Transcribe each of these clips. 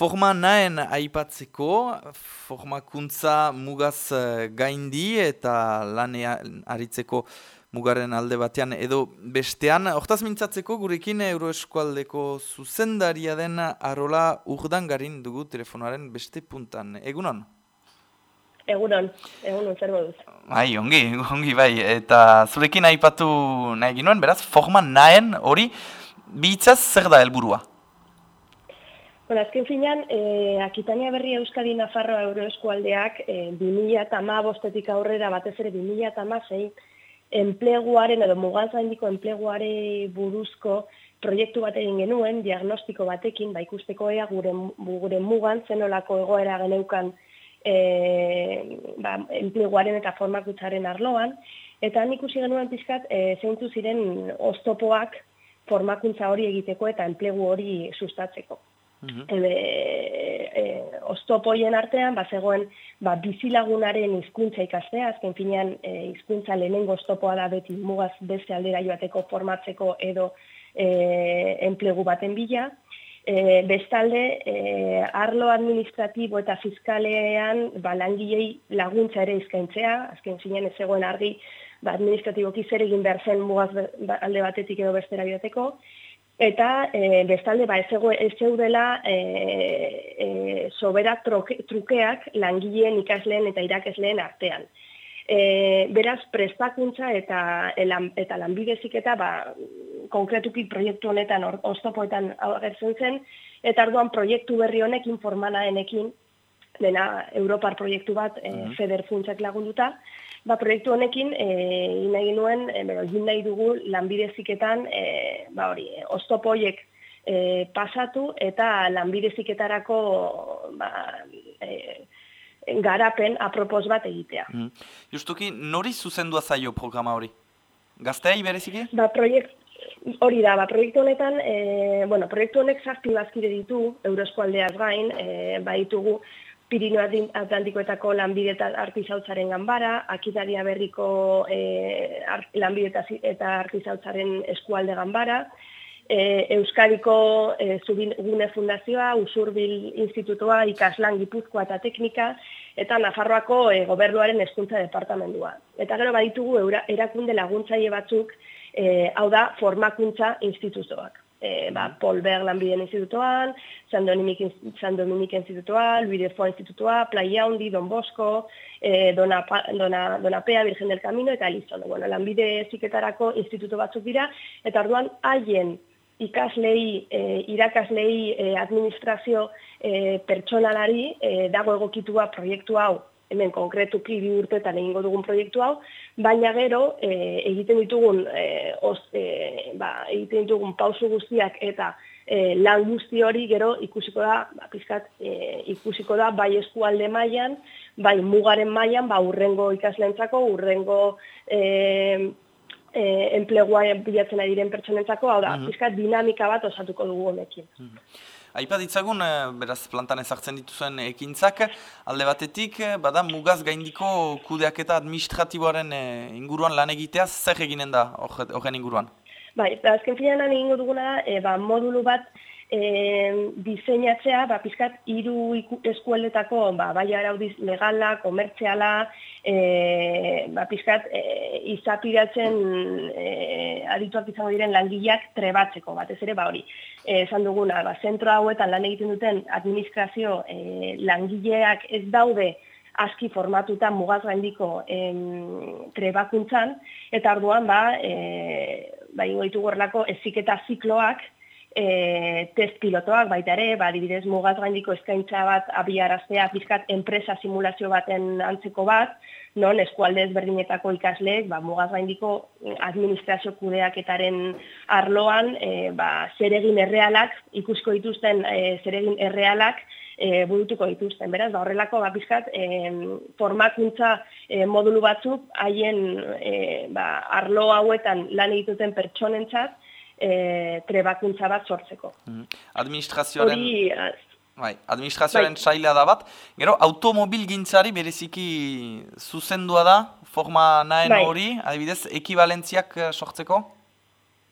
Forma nahen aipatzeko, formakuntza mugaz eh, gaindi eta lanea aritzeko mugaren alde batean edo bestean. Hortaz mintzatzeko gurekin Euroeskualdeko zuzendaria den arola urdangarin dugu telefonoaren beste puntan. Egunon? Egunon, egunon, zer moduz. Bai, ongi, ongi bai. Eta zurekin aipatu nahi ginoen, beraz, forma nahen hori, bihitzaz zer da helburua? Bueno, azken finean, e, Akitania Berri Euskadi Nafarroa Euroeskualdeak e, 2000 bostetik aurrera batez ere 2000 enpleguaren edo mugazaindiko enpleguare buruzko proiektu bat egin genuen, diagnostiko batekin, ba ikusteko ea gure, gure mugan zenolako egoera geneukan e, ba, enpleguaren eta formakutzaren arloan, eta han ikusi genuen pizkat e, zeintzu ziren oztopoak formakuntza hori egiteko eta enplegu hori sustatzeko. Mm e, ostopoien artean, ba, zegoen ba, bizilagunaren hizkuntza ikastea, azken finean e, hizkuntza lehenengo oztopoa da beti mugaz beste aldera joateko formatzeko edo e, enplegu baten bila. E, bestalde, e, arlo administratibo eta fiskalean ba, langilei laguntza ere izkaintzea, azken finean ez zegoen argi ba, administratiboki zer egin behar zen mugaz ba, alde batetik edo bestera joateko, Eta e, bestalde ba ez zeudela e, e, sobera trukeak langileen ikasleen eta irakesleen artean. E, beraz, prestakuntza eta, elan, eta lanbidezik eta ba, konkretuki proiektu honetan oztopoetan agertzen zen, eta arduan proiektu berri honekin formanaenekin, dena Europar proiektu bat e, feder funtzak lagunduta, Ba, proiektu honekin, e, nahi nuen, e, egin nahi dugu lanbideziketan, e, ba hori, e, oztopoiek e, pasatu eta lanbideziketarako ba, e, garapen apropos bat egitea. Mm. Justuki, nori zuzendua zaio programa hori? Gaztea ibereziki? Ba, proiekt, hori da, ba, proiektu honetan, e, bueno, proiektu honek zazpi bazkide ditu, Euroeskualdeaz gain, e, ba, ditugu, Pirineo Atlantikoetako lanbide eta artizautzaren ganbara, Akitaria Berriko e, lanbide eta artizautzaren eskualde ganbara, e, Euskadiko e, Zubine Fundazioa, Usurbil Institutoa, Ikaslan Gipuzkoa eta Teknika, eta Nafarroako e, Gobernuaren Eskuntza Departamentua. Eta gero baditugu erakunde laguntzaile batzuk, e, hau da, formakuntza instituzioak e, ba, Paul Berg lanbideen institutoan, San Dominik, San Dominik institutoa, Louis de Foix institutoa, Playa Hondi, Don Bosco, e, Dona, Dona, Dona Pea, Virgen del Camino, eta Elizondo. Bueno, lanbide ziketarako instituto batzuk dira, eta orduan haien ikaslei, e, irakaslei e, administrazio e, pertsonalari e, dago egokitua proiektu hau hemen konkretuki bi urtetan egingo dugun proiektu hau, baina gero e, egiten ditugun e, os, e, ba, egiten ditugun pausu guztiak eta e, lan guzti hori gero ikusiko da, ba, pizkat, e, ikusiko da bai eskualde mailan, bai mugaren mailan, ba urrengo ikaslentzako, urrengo e, e, enplegua bilatzen ari diren pertsonentzako, hau da, mm pizkat dinamika bat osatuko dugu honekin. Mm Aipa ditzagun, eh, beraz plantan ezartzen dituzuen ekintzak, alde batetik, eh, bada mugaz gaindiko kudeak eta administratiboaren eh, inguruan lan egitea, zer eginen da horren inguruan? Bai, azken filan egingo duguna da, e, ba, modulu bat e, diseinatzea, ba, pizkat, hiru eskueletako, ba, bai araudiz legala, komertziala, e, ba, pizkat, e, izapiratzen e, adituak izango diren langileak trebatzeko, batez ere, ba, hori, e, esan duguna, ba, zentro hauetan lan egiten duten administrazio e, langileak ez daude, aski formatuta mugaz gaindiko trebakuntzan, eta arduan, ba, e, ba, ingo ditugu eziketa zikloak, e, test pilotoak baita ere, ba, dibidez mugaz gaindiko eskaintza bat abiaraztea, bizkat enpresa simulazio baten antzeko bat, non eskualde ezberdinetako ikasleek, ba, mugaz gaindiko administrazio kudeaketaren arloan, e, ba, zeregin errealak, ikusko dituzten e, zeregin errealak, e, burutuko dituzten. Beraz, ba, horrelako ba, bizkat, e, formakuntza e, modulu batzuk, haien e, ba, arlo hauetan lan egituten pertsonentzat, e, trebakuntza bat sortzeko. Mm. Administrazioaren... Bai, administrazioaren bai. da bat. Gero, automobil gintzari bereziki zuzendua da, forma nahen bai. hori, adibidez, ekivalentziak eh, sortzeko?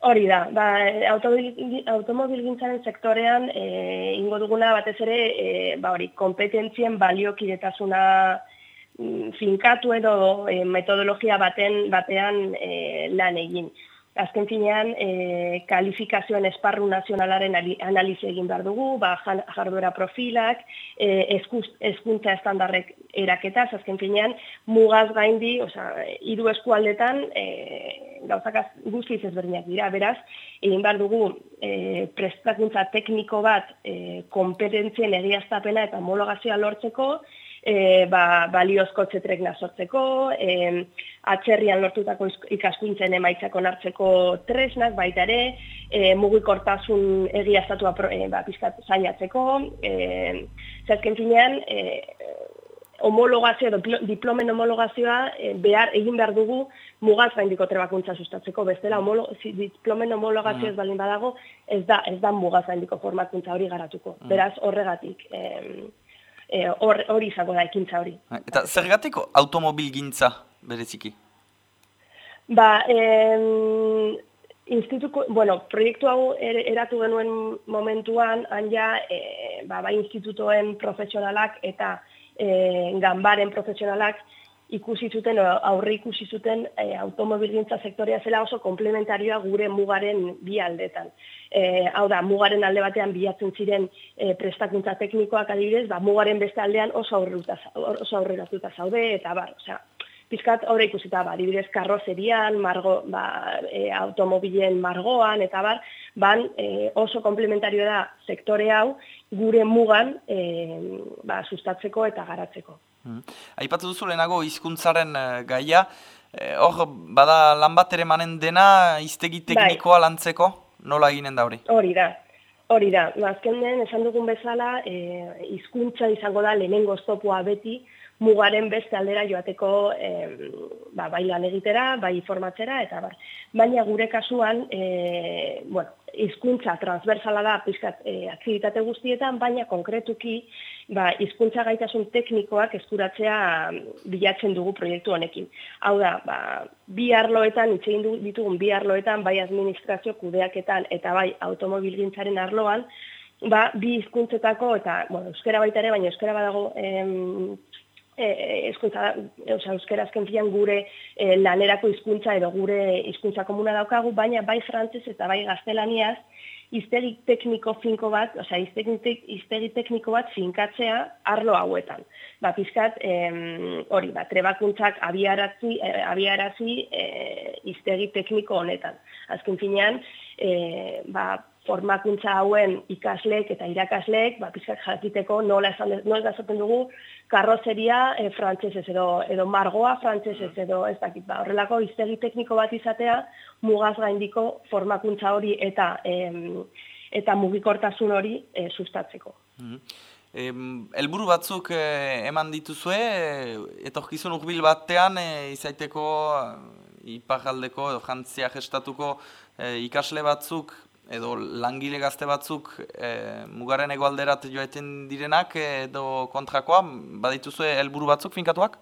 Hori da, ba, automobil gintzaren sektorean e, ingo duguna batez ere e, ba, hori, kompetentzien baliokidetasuna mm, finkatu edo e, metodologia baten batean e, lan egin azken finean, e, kalifikazioen esparru nazionalaren analize egin behar dugu, ba, jarduera profilak, e, eskuntza estandarrek eraketaz, azken finean, mugaz gaindi, oza, iru eskualdetan, e, gauzakaz guztiz ezberdinak dira, beraz, egin behar dugu e, prestakuntza tekniko bat e, kompetentzien egiaztapena eta homologazioa lortzeko, e, ba, baliozko txetrekna sortzeko, e, atzerrian lortutako ikaskuntzen emaitzako nartzeko tresnak baita ere, e, mugikortasun egiaztatua e, ba, pizkat zailatzeko, e, zazken finean, e, homologazio, diplomen homologazioa e, behar, egin behar dugu mugaz gaindiko trebakuntza sustatzeko. Bestela, homolo, si, diplomen homologazio mm. ez balin badago, ez da, ez da mugaz gaindiko formakuntza hori garatuko. Mm. Beraz, horregatik. E, Eh, hori e, izango da ekintza hori. Eta zergatik automobil gintza bereziki? Ba, em, instituko, bueno, proiektu hau er, eratu genuen momentuan, anja, e, ba, ba, institutoen profesionalak eta e, ganbaren profesionalak ikusi zuten, aurre ikusi zuten e, automobilgintza sektorea zela oso komplementarioa gure mugaren bi aldetan. E, hau da, mugaren alde batean bilatzen ziren e, prestakuntza teknikoak adibidez, ba, mugaren beste aldean oso aurreratuta zaude, eta bar, osea, pizkat aurre ikusita, ba, adibidez, karrozerian, margo, ba, e, automobilen margoan, eta bar, ban e, oso komplementarioa da sektore hau gure mugan e, ba, sustatzeko eta garatzeko. Hmm. Aipatu duzu lehenago hizkuntzaren uh, gaia, eh, hor bada lan bat ere manen dena iztegi bai. teknikoa lantzeko, nola eginen da hori? Hori da, hori da. Azken den, esan dugun bezala, eh, hizkuntza izango da lehenengo stopua beti, mugaren beste aldera joateko e, ba, bai lan egitera, bai informatzera, eta bar. Baina gure kasuan, e, bueno, izkuntza transversala da pizkat e, aktivitate guztietan, baina konkretuki ba, izkuntza gaitasun teknikoak eskuratzea bilatzen dugu proiektu honekin. Hau da, ba, bi arloetan, itxegin ditugun bi arloetan, bai administrazio kudeaketan eta bai automobilgintzaren arloan, ba, bi hizkuntzetako eta, bueno, euskera baita ere, baina euskera badago em, eskuntza, oza, euskera azken filan gure e, lanerako hizkuntza edo gure hizkuntza komuna daukagu, baina bai frantzez eta bai gaztelaniaz, iztegi tekniko finko bat, oza, iztegi, tekniko bat finkatzea arlo hauetan. Ba, pizkat, hori, ba, trebakuntzak abiarazi, e, abiarazi e, iztegi tekniko honetan. Azken finean, e, ba, formakuntza hauen ikasleek eta irakasleek, ba, pizkat jakiteko nola esan, nola esaten dugu, karrozeria e, frantsesez edo, edo margoa frantsesez edo ez dakit, ba, horrelako iztegi tekniko bat izatea, mugaz gaindiko formakuntza hori eta em, eta mugikortasun hori e, sustatzeko. Mm Elburu batzuk eh, eman dituzue, etorkizun urbil batean eh, izaiteko iparaldeko edo jantzia gestatuko ikasle batzuk edo langile gazte batzuk e, mugaren egoalderat joaiten direnak edo kontrakoa, badituzue helburu batzuk finkatuak?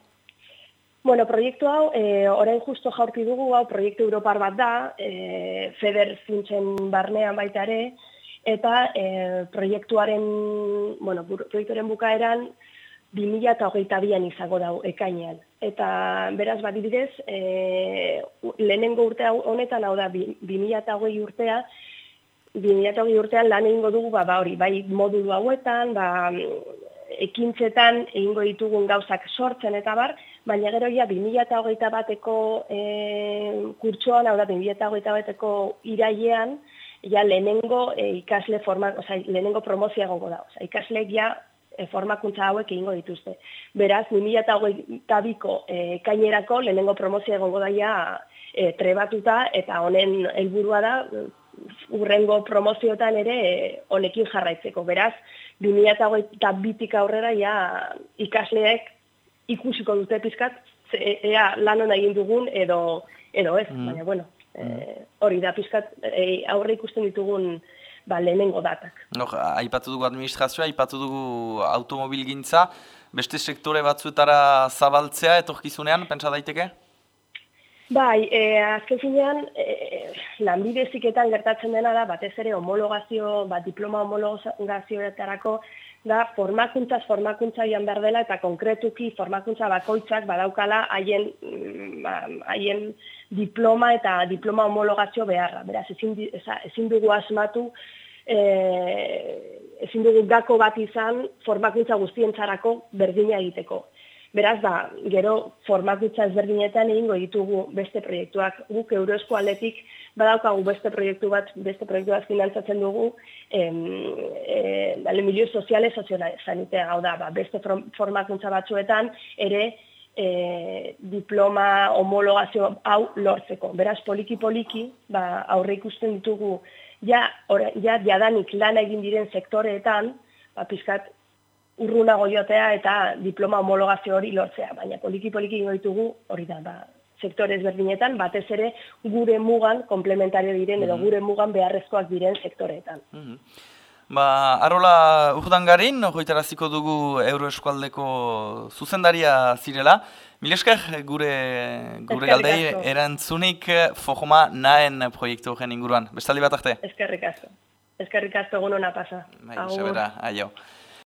Bueno, proiektu hau, e, orain justo jaurti dugu, hau proiektu Europar bat da, e, FEDER zintzen barnean baita ere, eta e, proiektuaren, bueno, proiektuaren bukaeran, 2008an izango dau ekainean. Eta beraz badibidez, e, lehenengo urte honetan hau da 2008 urtea, 2008 urtean lan egingo dugu, ba, ba, hori, bai modulu hauetan, ba, ekintzetan egingo ditugun gauzak sortzen eta bar, baina gero ja 2008 bateko e, kurtsoan, hau da 2008 bateko irailean, ja lehenengo e, ikasle forma, oza, lehenengo promozia gongo da. Oza, ikasleek ja e, formakuntza hauek egingo dituzte. Beraz, 2008 biko e, kainerako lehenengo promozia gongo da ja e, trebatuta eta honen helburua da urrengo promoziotan ere eh, honekin jarraitzeko. Beraz, 2008 bitik aurrera ja ikasleek ikusiko dute pizkat, ea lan hona egin dugun edo, edo ez, mm. baina bueno, e, hori da pizkat e, aurre ikusten ditugun ba, lehenengo datak. No, aipatu dugu administrazioa, aipatu dugu automobil gintza, beste sektore batzuetara zabaltzea etorkizunean, pentsa daiteke? Bai, e, azken finean, e, lanbide ziketan gertatzen dena da, batez ere homologazio, bat diploma homologazioetarako, da formakuntzaz formakuntza ian behar dela, eta konkretuki formakuntza bakoitzak badaukala haien, mm, ba, haien diploma eta diploma homologazio beharra. Beraz, ezin, ezin dugu asmatu, e, ezin dugu gako bat izan formakuntza guztientzarako berdina egiteko. Beraz, ba, gero formakutza ezberdinetan egingo ditugu beste proiektuak. Guk euroesko aldetik badaukagu beste proiektu bat, beste proiektu bat finantzatzen dugu, em, e, dale milio soziale sozialitea hau da, ba, beste formakuntza batzuetan ere e, diploma homologazio hau lortzeko. Beraz, poliki-poliki, ba, aurre ikusten ditugu, ja, or, ja, diadanik lan egin diren sektoreetan, ba, pizkat, urrunago jotea eta diploma homologazio hori lortzea, baina poliki-poliki ditugu hori da, ba, sektore ezberdinetan, batez ere gure mugan komplementario diren edo mhm. gure mugan beharrezkoak diren sektoreetan. Mm Ba, arola urdan garin, hoitaraziko dugu Euroeskualdeko zuzendaria zirela. Milesker, gure, gure galdei erantzunik Fojoma nahen proiektu horren inguruan. Bestaldi bat arte? Eskerrik asko. Eskerrik asko egun hona pasa. Bai, aio.